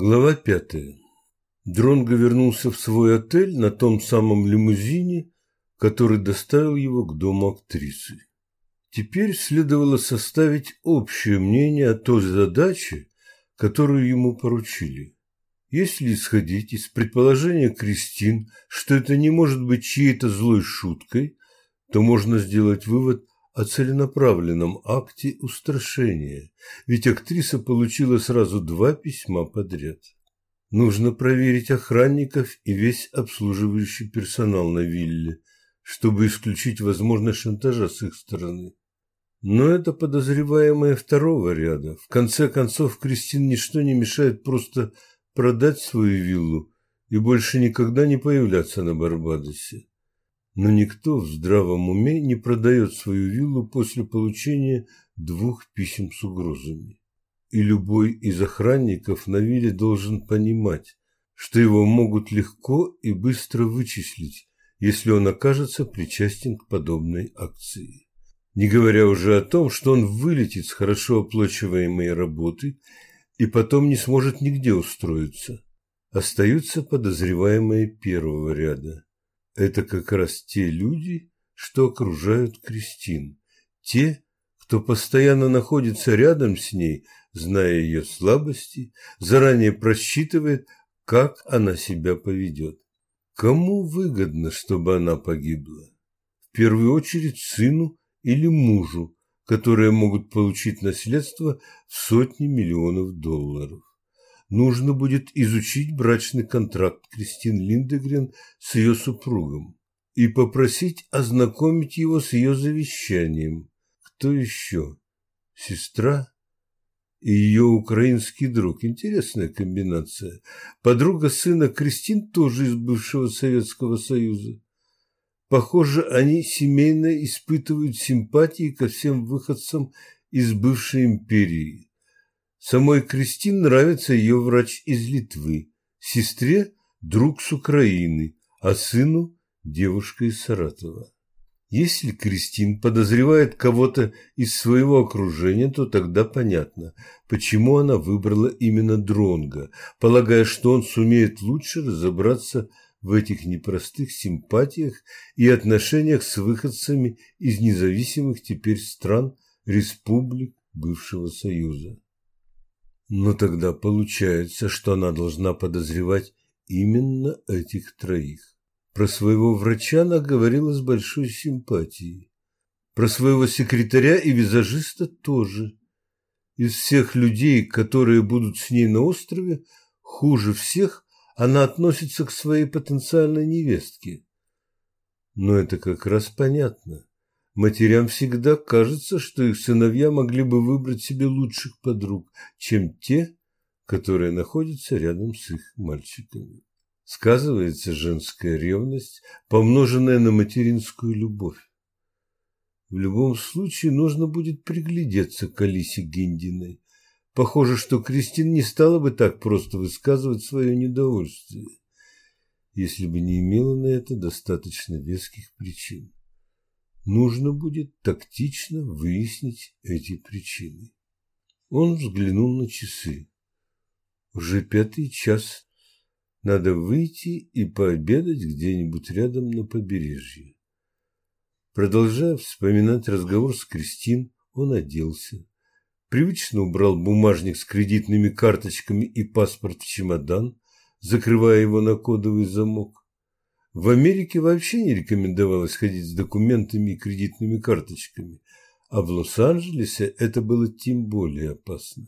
Глава пятая. Дронго вернулся в свой отель на том самом лимузине, который доставил его к дому актрисы. Теперь следовало составить общее мнение о той задаче, которую ему поручили. Если исходить из предположения Кристин, что это не может быть чьей-то злой шуткой, то можно сделать вывод о целенаправленном акте устрашения, ведь актриса получила сразу два письма подряд. Нужно проверить охранников и весь обслуживающий персонал на вилле, чтобы исключить возможность шантажа с их стороны. Но это подозреваемое второго ряда. В конце концов, Кристин ничто не мешает просто продать свою виллу и больше никогда не появляться на Барбадосе. Но никто в здравом уме не продает свою виллу после получения двух писем с угрозами. И любой из охранников на вилле должен понимать, что его могут легко и быстро вычислить, если он окажется причастен к подобной акции. Не говоря уже о том, что он вылетит с хорошо оплачиваемой работы и потом не сможет нигде устроиться. Остаются подозреваемые первого ряда. Это как раз те люди, что окружают Кристин. Те, кто постоянно находится рядом с ней, зная ее слабости, заранее просчитывает, как она себя поведет. Кому выгодно, чтобы она погибла? В первую очередь сыну или мужу, которые могут получить наследство в сотни миллионов долларов нужно будет изучить брачный контракт Кристин Линдегрен с ее супругом и попросить ознакомить его с ее завещанием. Кто еще? Сестра и ее украинский друг. Интересная комбинация. Подруга сына Кристин тоже из бывшего Советского Союза. Похоже, они семейно испытывают симпатии ко всем выходцам из бывшей империи. Самой Кристин нравится ее врач из Литвы, сестре – друг с Украины, а сыну – девушка из Саратова. Если Кристин подозревает кого-то из своего окружения, то тогда понятно, почему она выбрала именно Дронга, полагая, что он сумеет лучше разобраться в этих непростых симпатиях и отношениях с выходцами из независимых теперь стран республик бывшего Союза. Но тогда получается, что она должна подозревать именно этих троих. Про своего врача она говорила с большой симпатией. Про своего секретаря и визажиста тоже. Из всех людей, которые будут с ней на острове, хуже всех она относится к своей потенциальной невестке. Но это как раз понятно. Матерям всегда кажется, что их сыновья могли бы выбрать себе лучших подруг, чем те, которые находятся рядом с их мальчиками. Сказывается женская ревность, помноженная на материнскую любовь. В любом случае нужно будет приглядеться к Алисе Гиндиной. Похоже, что Кристин не стала бы так просто высказывать свое недовольствие, если бы не имела на это достаточно веских причин нужно будет тактично выяснить эти причины. Он взглянул на часы. Уже пятый час. Надо выйти и пообедать где-нибудь рядом на побережье. Продолжая вспоминать разговор с Кристин, он оделся. Привычно убрал бумажник с кредитными карточками и паспорт в чемодан, закрывая его на кодовый замок. В Америке вообще не рекомендовалось ходить с документами и кредитными карточками, а в Лос-Анджелесе это было тем более опасно.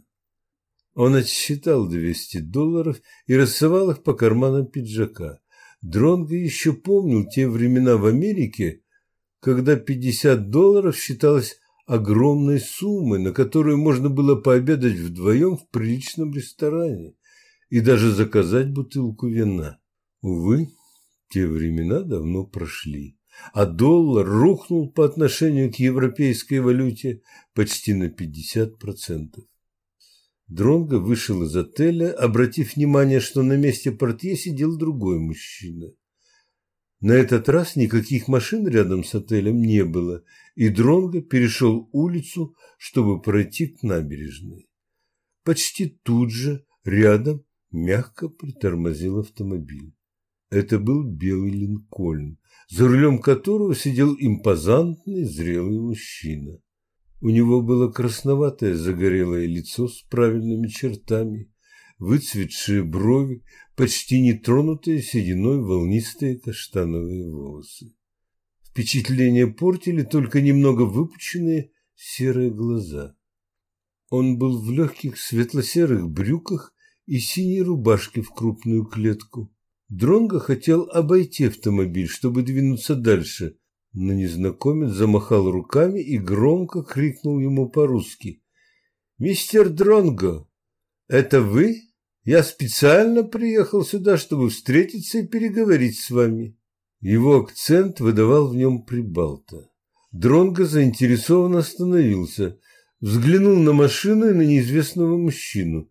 Он отсчитал 200 долларов и рассовал их по карманам пиджака. Дронго еще помнил те времена в Америке, когда 50 долларов считалось огромной суммой, на которую можно было пообедать вдвоем в приличном ресторане и даже заказать бутылку вина. Увы, те времена давно прошли, а доллар рухнул по отношению к европейской валюте почти на 50%. Дронго вышел из отеля, обратив внимание, что на месте портье сидел другой мужчина. На этот раз никаких машин рядом с отелем не было, и Дронго перешел улицу, чтобы пройти к набережной. Почти тут же, рядом, мягко притормозил автомобиль. Это был белый Линкольн, за рулем которого сидел импозантный зрелый мужчина. У него было красноватое загорелое лицо с правильными чертами, выцветшие брови, почти нетронутые сединой волнистые каштановые волосы. Впечатление портили только немного выпученные серые глаза. Он был в легких светло-серых брюках и синей рубашке в крупную клетку. Дронго хотел обойти автомобиль, чтобы двинуться дальше, но незнакомец замахал руками и громко крикнул ему по-русски. «Мистер Дронго, это вы? Я специально приехал сюда, чтобы встретиться и переговорить с вами». Его акцент выдавал в нем прибалта. Дронго заинтересованно остановился, взглянул на машину и на неизвестного мужчину.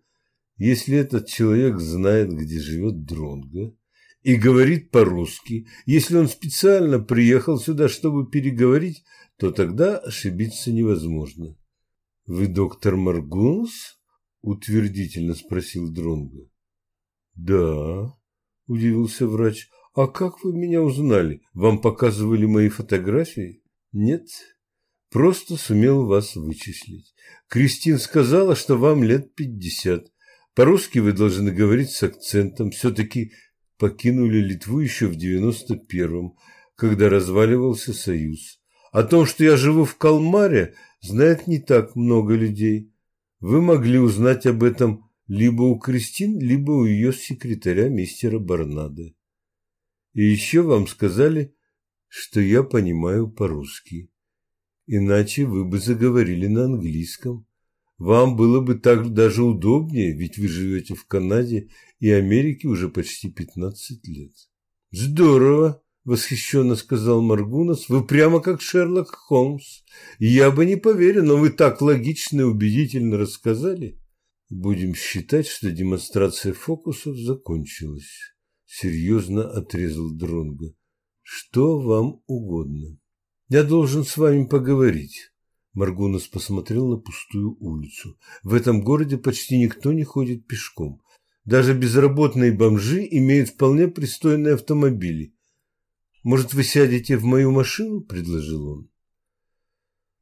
Если этот человек знает, где живет Дронго, и говорит по-русски, если он специально приехал сюда, чтобы переговорить, то тогда ошибиться невозможно. «Вы доктор Маргунс?» – утвердительно спросил Дронго. «Да», – удивился врач. «А как вы меня узнали? Вам показывали мои фотографии?» «Нет, просто сумел вас вычислить. Кристин сказала, что вам лет пятьдесят. По-русски вы должны говорить с акцентом. Все-таки покинули Литву еще в 91-м, когда разваливался Союз. О том, что я живу в Калмаре, знает не так много людей. Вы могли узнать об этом либо у Кристин, либо у ее секретаря мистера Барнады. И еще вам сказали, что я понимаю по-русски. Иначе вы бы заговорили на английском. Вам было бы так даже удобнее, ведь вы живете в Канаде и Америке уже почти 15 лет. Здорово, восхищенно сказал Маргунас. Вы прямо как Шерлок Холмс. Я бы не поверил, но вы так логично и убедительно рассказали. Будем считать, что демонстрация фокусов закончилась. Серьезно отрезал Дронго. Что вам угодно. Я должен с вами поговорить. Маргунас посмотрел на пустую улицу. В этом городе почти никто не ходит пешком. Даже безработные бомжи имеют вполне пристойные автомобили. Может, вы сядете в мою машину? предложил он.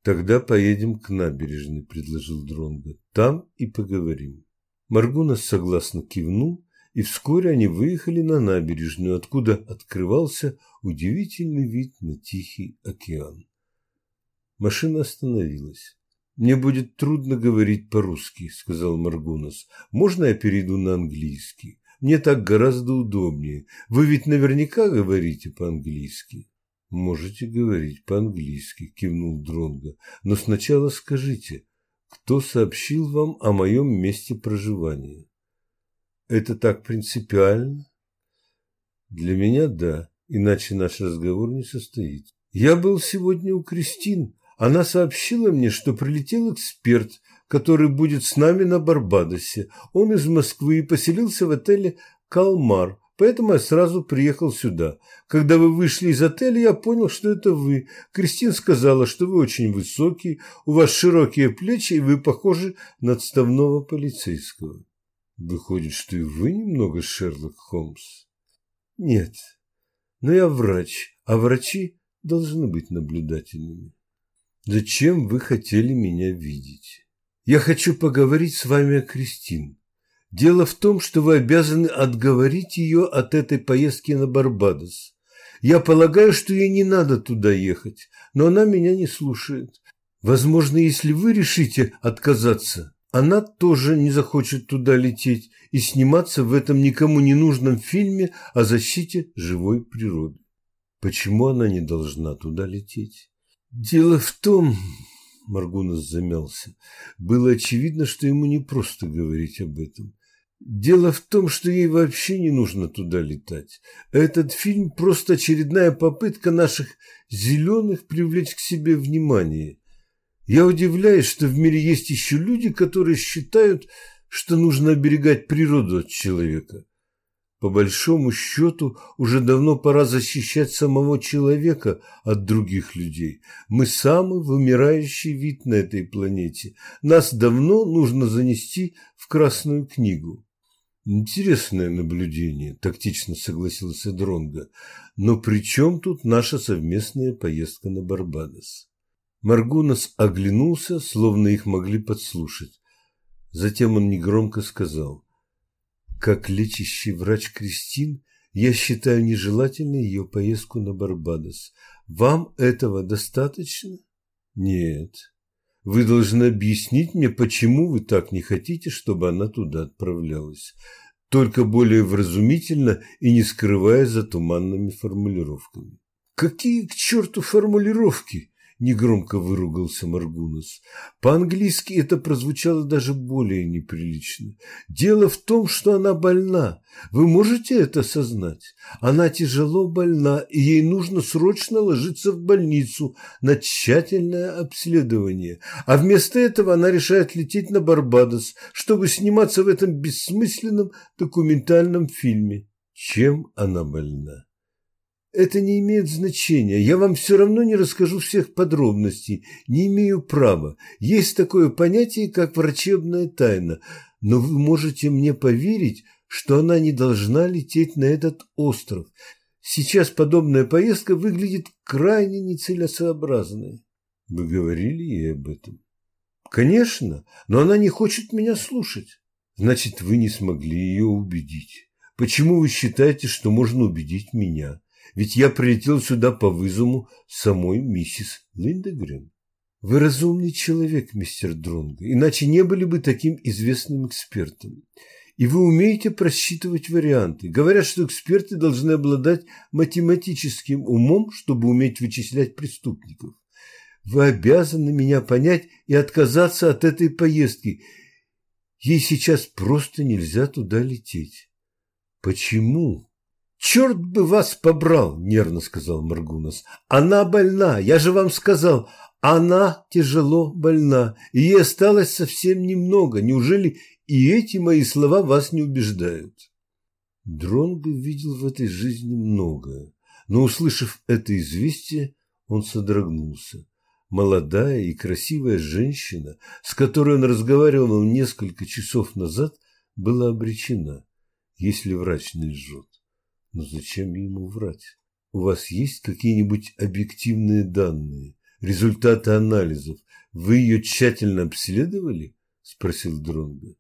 Тогда поедем к набережной, предложил Дронго. Там и поговорим. Маргунас согласно кивнул, и вскоре они выехали на набережную, откуда открывался удивительный вид на Тихий океан. Машина остановилась. «Мне будет трудно говорить по-русски», – сказал Маргунас. «Можно я перейду на английский? Мне так гораздо удобнее. Вы ведь наверняка говорите по-английски». «Можете говорить по-английски», – кивнул Дронго. «Но сначала скажите, кто сообщил вам о моем месте проживания?» «Это так принципиально?» «Для меня – да, иначе наш разговор не состоится. Я был сегодня у Кристин, она сообщила мне, что прилетел эксперт, который будет с нами на Барбадосе. Он из Москвы и поселился в отеле «Калмар», поэтому я сразу приехал сюда. Когда вы вышли из отеля, я понял, что это вы. Кристин сказала, что вы очень высокий, у вас широкие плечи, и вы похожи на отставного полицейского. Выходит, что и вы немного Шерлок Холмс? Нет, но я врач, а врачи должны быть наблюдательными. Зачем вы хотели меня видеть? Я хочу поговорить с вами о Кристин. Дело в том, что вы обязаны отговорить ее от этой поездки на Барбадос. Я полагаю, что ей не надо туда ехать, но она меня не слушает. Возможно, если вы решите отказаться, она тоже не захочет туда лететь и сниматься в этом никому не нужном фильме о защите живой природы. Почему она не должна туда лететь? Дело в том, Маргунас замялся, было очевидно, что ему не просто говорить об этом. Дело в том, что ей вообще не нужно туда летать. Этот фильм просто очередная попытка наших зеленых привлечь к себе внимание. Я удивляюсь, что в мире есть еще люди, которые считают, что нужно оберегать природу от человека. По большому счету, уже давно пора защищать самого человека от других людей. Мы самый вымирающий вид на этой планете. Нас давно нужно занести в Красную книгу. Интересное наблюдение, тактично согласился Дронга. Но при чем тут наша совместная поездка на Барбадос? Маргунас оглянулся, словно их могли подслушать. Затем он негромко сказал. Как лечащий врач Кристин, я считаю нежелательной ее поездку на Барбадос. Вам этого достаточно? Нет. Вы должны объяснить мне, почему вы так не хотите, чтобы она туда отправлялась. Только более вразумительно и не скрывая за туманными формулировками. Какие к черту формулировки? Негромко выругался Маргунас. По-английски это прозвучало даже более неприлично. Дело в том, что она больна. Вы можете это осознать? Она тяжело больна, и ей нужно срочно ложиться в больницу на тщательное обследование. А вместо этого она решает лететь на Барбадос, чтобы сниматься в этом бессмысленном документальном фильме. Чем она больна? Это не имеет значения. Я вам все равно не расскажу всех подробностей. Не имею права. Есть такое понятие, как врачебная тайна. Но вы можете мне поверить, что она не должна лететь на этот остров. Сейчас подобная поездка выглядит крайне нецелесообразной. Вы говорили ей об этом? Конечно, но она не хочет меня слушать. Значит, вы не смогли ее убедить. Почему вы считаете, что можно убедить меня? Ведь я прилетел сюда по вызову самой миссис Линдегрен. Вы разумный человек, мистер Дронго, иначе не были бы таким известным экспертом. И вы умеете просчитывать варианты. Говорят, что эксперты должны обладать математическим умом, чтобы уметь вычислять преступников. Вы обязаны меня понять и отказаться от этой поездки. Ей сейчас просто нельзя туда лететь. Почему? «Черт бы вас побрал!» – нервно сказал Маргунас. «Она больна, я же вам сказал, она тяжело больна, и ей осталось совсем немного. Неужели и эти мои слова вас не убеждают?» Дронго видел в этой жизни многое, но, услышав это известие, он содрогнулся. Молодая и красивая женщина, с которой он разговаривал несколько часов назад, была обречена, если врач не лжет. Но зачем ему врать? У вас есть какие-нибудь объективные данные, результаты анализов? Вы ее тщательно обследовали? Спросил Дронго.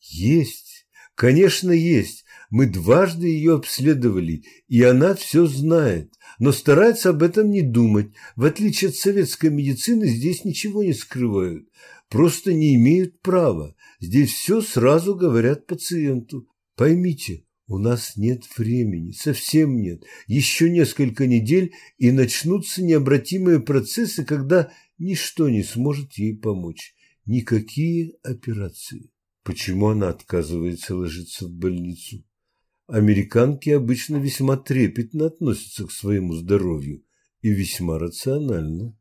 Есть. Конечно, есть. Мы дважды ее обследовали, и она все знает, но старается об этом не думать. В отличие от советской медицины, здесь ничего не скрывают. Просто не имеют права. Здесь все сразу говорят пациенту. Поймите, у нас нет времени, совсем нет. Еще несколько недель, и начнутся необратимые процессы, когда ничто не сможет ей помочь. Никакие операции. Почему она отказывается ложиться в больницу? Американки обычно весьма трепетно относятся к своему здоровью и весьма рационально.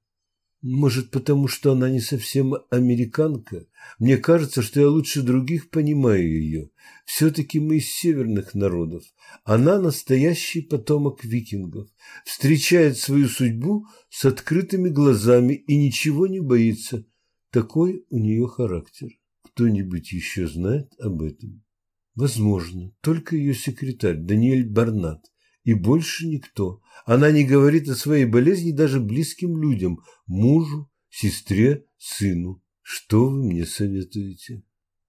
Может, потому что она не совсем американка? Мне кажется, что я лучше других понимаю ее. Все-таки мы из северных народов. Она настоящий потомок викингов. Встречает свою судьбу с открытыми глазами и ничего не боится. Такой у нее характер. Кто-нибудь еще знает об этом? Возможно, только ее секретарь Даниэль Барнат. И больше никто. Она не говорит о своей болезни даже близким людям, мужу, сестре, сыну. Что вы мне советуете?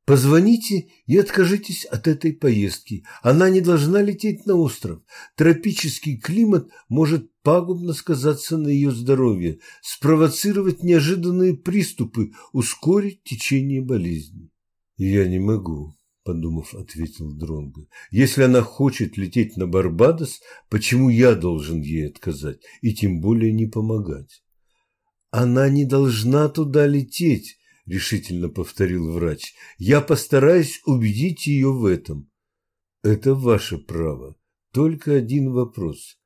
Позвоните и откажитесь от этой поездки. Она не должна лететь на остров. Тропический климат может пагубно сказаться на ее здоровье, спровоцировать неожиданные приступы, ускорить течение болезни. Я не могу подумав, ответил Дронго. Если она хочет лететь на Барбадос, почему я должен ей отказать и тем более не помогать? Она не должна туда лететь, решительно повторил врач. Я постараюсь убедить ее в этом. Это ваше право. Только один вопрос.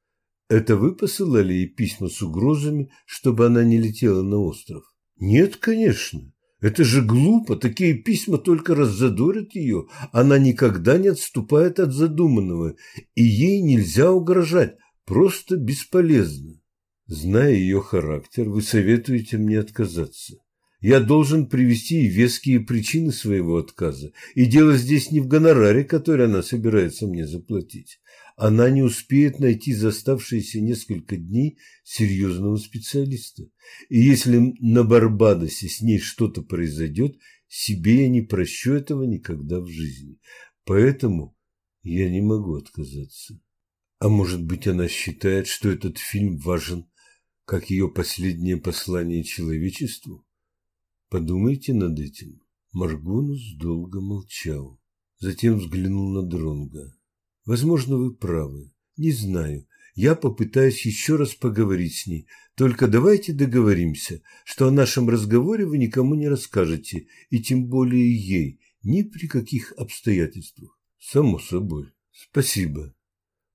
Это вы посылали ей письма с угрозами, чтобы она не летела на остров? Нет, конечно. Это же глупо, такие письма только раззадорят ее. Она никогда не отступает от задуманного, и ей нельзя угрожать, просто бесполезно. Зная ее характер, вы советуете мне отказаться. Я должен привести веские причины своего отказа. И дело здесь не в гонораре, который она собирается мне заплатить. Она не успеет найти за оставшиеся несколько дней серьезного специалиста. И если на Барбадосе с ней что-то произойдет, себе я не прощу этого никогда в жизни. Поэтому я не могу отказаться. А может быть, она считает, что этот фильм важен, как ее последнее послание человечеству? Подумайте над этим. Маргунус долго молчал. Затем взглянул на Дронга. Возможно, вы правы. Не знаю. Я попытаюсь еще раз поговорить с ней. Только давайте договоримся, что о нашем разговоре вы никому не расскажете, и тем более ей, ни при каких обстоятельствах. Само собой. Спасибо.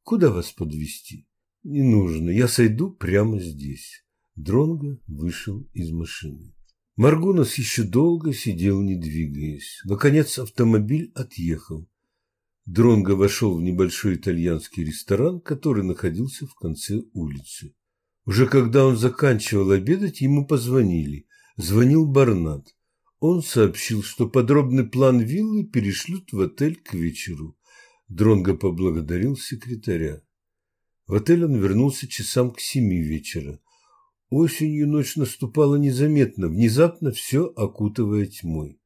Куда вас подвести? Не нужно. Я сойду прямо здесь. Дронго вышел из машины. Маргунас еще долго сидел, не двигаясь. Наконец автомобиль отъехал. Дронго вошел в небольшой итальянский ресторан, который находился в конце улицы. Уже когда он заканчивал обедать, ему позвонили. Звонил Барнат. Он сообщил, что подробный план виллы перешлют в отель к вечеру. Дронго поблагодарил секретаря. В отель он вернулся часам к семи вечера. Осенью ночь наступала незаметно, внезапно все окутывая тьмой.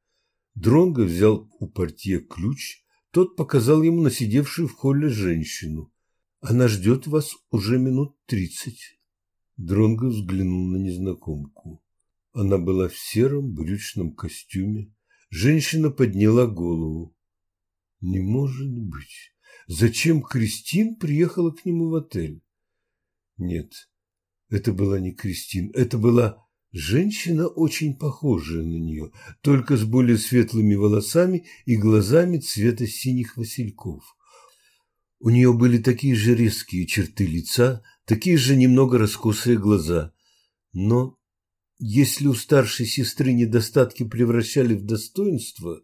Дронго взял у портье ключ, тот показал ему на сидевшую в холле женщину. Она ждет вас уже минут тридцать. Дронго взглянул на незнакомку. Она была в сером брючном костюме. Женщина подняла голову. Не может быть. Зачем Кристин приехала к нему в отель? Нет, это была не Кристин, это была Женщина очень похожая на нее, только с более светлыми волосами и глазами цвета синих васильков. У нее были такие же резкие черты лица, такие же немного раскосые глаза. Но если у старшей сестры недостатки превращали в достоинство,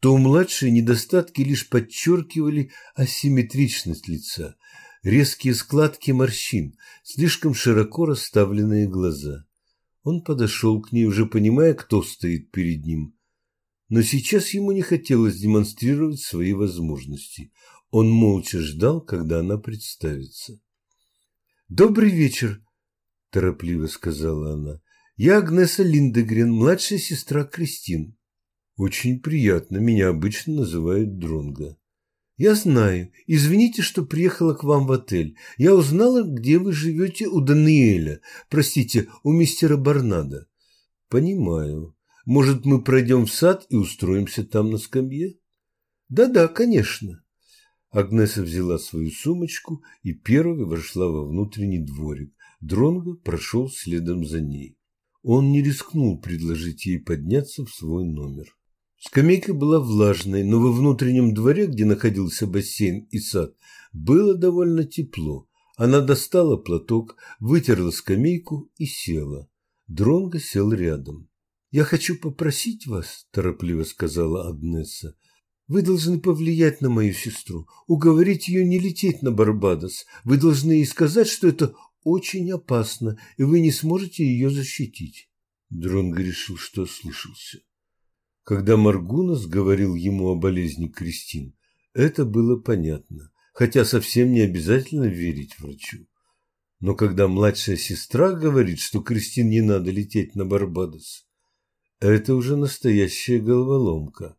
то у младшей недостатки лишь подчеркивали асимметричность лица, резкие складки морщин, слишком широко расставленные глаза. Он подошел к ней, уже понимая, кто стоит перед ним. Но сейчас ему не хотелось демонстрировать свои возможности. Он молча ждал, когда она представится. «Добрый вечер», – торопливо сказала она. «Я Агнеса Линдегрен, младшая сестра Кристин». «Очень приятно. Меня обычно называют Дронго». «Я знаю. Извините, что приехала к вам в отель. Я узнала, где вы живете у Даниэля. Простите, у мистера Барнада». «Понимаю. Может, мы пройдем в сад и устроимся там на скамье?» «Да-да, конечно». Агнеса взяла свою сумочку и первой вошла во внутренний дворик. Дронго прошел следом за ней. Он не рискнул предложить ей подняться в свой номер. Скамейка была влажной, но во внутреннем дворе, где находился бассейн и сад, было довольно тепло. Она достала платок, вытерла скамейку и села. Дронго сел рядом. «Я хочу попросить вас», – торопливо сказала Агнеса, – «вы должны повлиять на мою сестру, уговорить ее не лететь на Барбадос. Вы должны ей сказать, что это очень опасно, и вы не сможете ее защитить». Дронго решил, что ослышался. Когда Маргунас говорил ему о болезни Кристин, это было понятно, хотя совсем не обязательно верить врачу. Но когда младшая сестра говорит, что Кристин не надо лететь на Барбадос, это уже настоящая головоломка.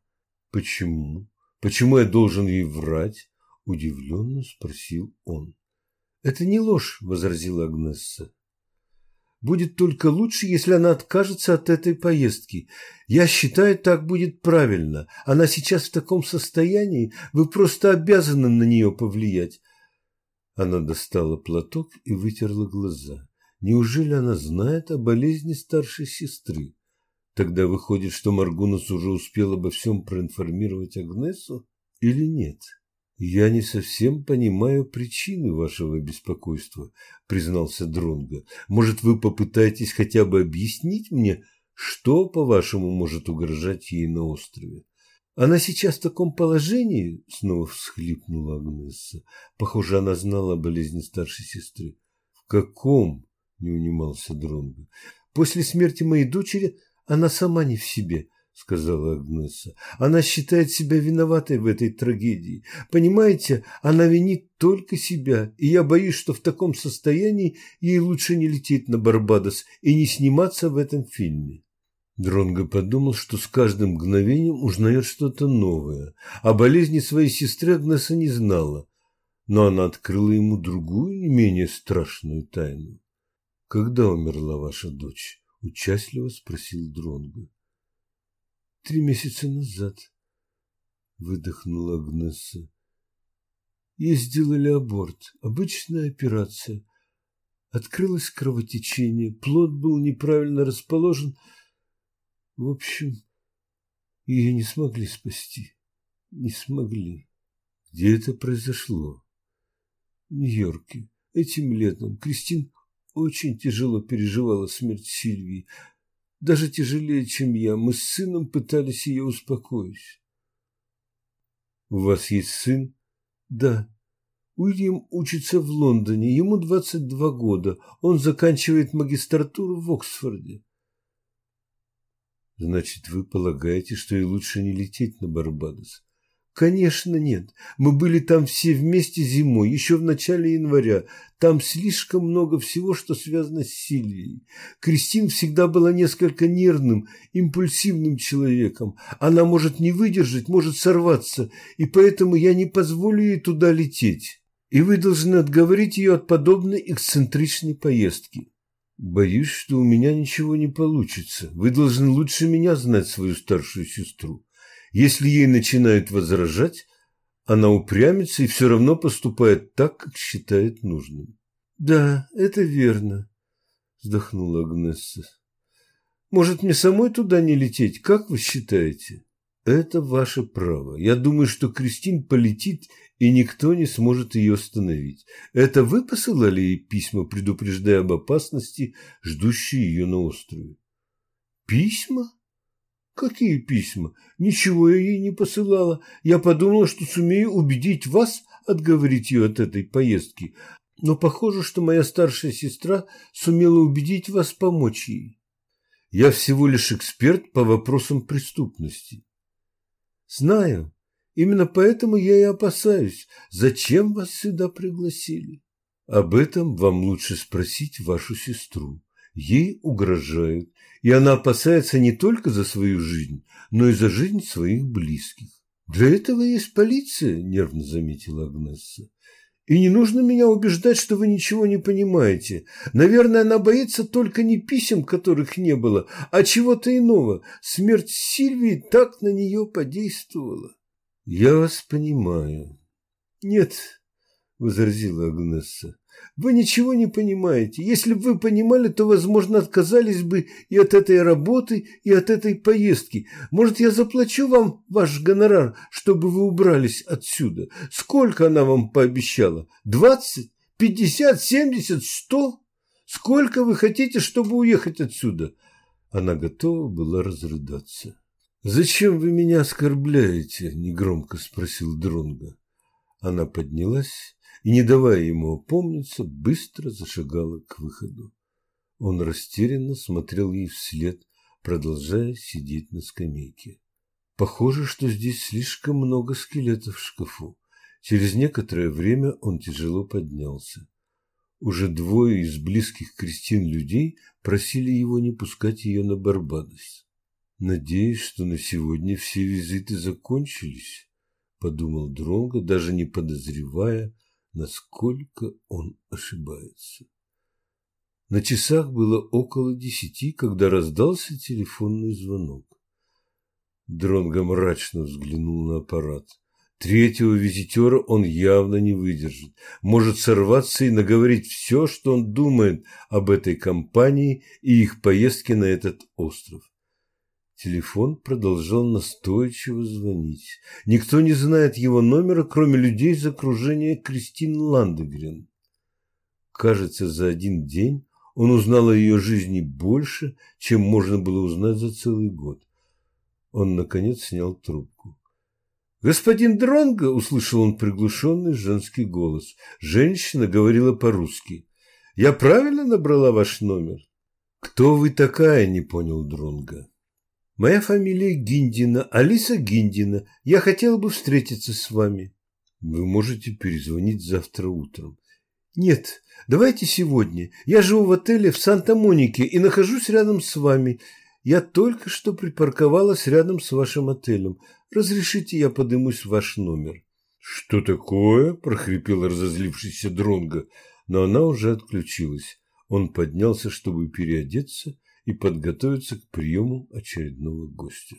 Почему? Почему я должен ей врать? Удивленно спросил он. Это не ложь, возразила Агнесса. Будет только лучше, если она откажется от этой поездки. Я считаю, так будет правильно. Она сейчас в таком состоянии, вы просто обязаны на нее повлиять. Она достала платок и вытерла глаза. Неужели она знает о болезни старшей сестры? Тогда выходит, что Маргунас уже успел обо всем проинформировать Агнесу или нет? «Я не совсем понимаю причины вашего беспокойства», – признался Дронго. «Может, вы попытаетесь хотя бы объяснить мне, что, по-вашему, может угрожать ей на острове?» «Она сейчас в таком положении?» – снова всхлипнула Агнесса. Похоже, она знала о болезни старшей сестры. «В каком?» – не унимался Дронго. «После смерти моей дочери Она сама не в себе, сказала Агнеса. Она считает себя виноватой в этой трагедии. Понимаете, она винит только себя, и я боюсь, что в таком состоянии ей лучше не лететь на Барбадос и не сниматься в этом фильме. Дронго подумал, что с каждым мгновением узнает что-то новое. О болезни своей сестры Агнеса не знала, но она открыла ему другую, не менее страшную тайну. «Когда умерла ваша дочь?» – участливо спросил Дронго. «Три месяца назад», – выдохнула Агнеса. Ей сделали аборт, обычная операция. Открылось кровотечение, плод был неправильно расположен – в общем, ее не смогли спасти. Не смогли. Где это произошло? В Нью-Йорке. Этим летом Кристин очень тяжело переживала смерть Сильвии. Даже тяжелее, чем я. Мы с сыном пытались ее успокоить. У вас есть сын? Да. Уильям учится в Лондоне. Ему 22 года. Он заканчивает магистратуру в Оксфорде. Значит, вы полагаете, что и лучше не лететь на Барбадос? Конечно, нет. Мы были там все вместе зимой, еще в начале января. Там слишком много всего, что связано с Сильвией. Кристин всегда была несколько нервным, импульсивным человеком. Она может не выдержать, может сорваться, и поэтому я не позволю ей туда лететь. И вы должны отговорить ее от подобной эксцентричной поездки. Боюсь, что у меня ничего не получится. Вы должны лучше меня знать свою старшую сестру. Если ей начинают возражать, она упрямится и все равно поступает так, как считает нужным. Да, это верно, вздохнула Агнесса. Может, мне самой туда не лететь, как вы считаете? Это ваше право. Я думаю, что Кристин полетит, и никто не сможет ее остановить. Это вы посылали ей письма, предупреждая об опасности, ждущей ее на острове? Письма? Какие письма? Ничего я ей не посылала. Я подумала, что сумею убедить вас отговорить ее от этой поездки. Но похоже, что моя старшая сестра сумела убедить вас помочь ей. Я всего лишь эксперт по вопросам преступности. Знаю. Именно поэтому я и опасаюсь. Зачем вас сюда пригласили? Об этом вам лучше спросить вашу сестру. Ей угрожают, и она опасается не только за свою жизнь, но и за жизнь своих близких. Для этого есть полиция, нервно заметила Агнесса. И не нужно меня убеждать, что вы ничего не понимаете. Наверное, она боится только не писем, которых не было, а чего-то иного. Смерть Сильвии так на нее подействовала. Я вас понимаю. Нет, возразила Агнесса. Вы ничего не понимаете. Если бы вы понимали, то, возможно, отказались бы и от этой работы, и от этой поездки. Может, я заплачу вам ваш гонорар, чтобы вы убрались отсюда? Сколько она вам пообещала? Двадцать? Пятьдесят? Семьдесят? Сто? Сколько вы хотите, чтобы уехать отсюда?» Она готова была разрыдаться. «Зачем вы меня оскорбляете?» – негромко спросил Дронго. Она поднялась и, не давая ему опомниться, быстро зашагала к выходу. Он растерянно смотрел ей вслед, продолжая сидеть на скамейке. Похоже, что здесь слишком много скелетов в шкафу. Через некоторое время он тяжело поднялся. Уже двое из близких Кристин людей просили его не пускать ее на Барбадос. «Надеюсь, что на сегодня все визиты закончились», — подумал Дронго, даже не подозревая, насколько он ошибается. На часах было около десяти, когда раздался телефонный звонок. Дронго мрачно взглянул на аппарат. Третьего визитера он явно не выдержит. Может сорваться и наговорить все, что он думает об этой компании и их поездке на этот остров. Телефон продолжал настойчиво звонить. Никто не знает его номера, кроме людей из окружения Кристин Ландегрен. Кажется, за один день он узнал о ее жизни больше, чем можно было узнать за целый год. Он, наконец, снял трубку. «Господин Дронго!» – услышал он приглушенный женский голос. Женщина говорила по-русски. «Я правильно набрала ваш номер?» «Кто вы такая?» – не понял Дронго. Моя фамилия Гиндина, Алиса Гиндина. Я хотела бы встретиться с вами. Вы можете перезвонить завтра утром. Нет, давайте сегодня. Я живу в отеле в Санта-Монике и нахожусь рядом с вами. Я только что припарковалась рядом с вашим отелем. Разрешите, я подымусь в ваш номер. Что такое? прохрипел разозлившийся Дронго, но она уже отключилась. Он поднялся, чтобы переодеться и подготовиться к приему очередного гостя.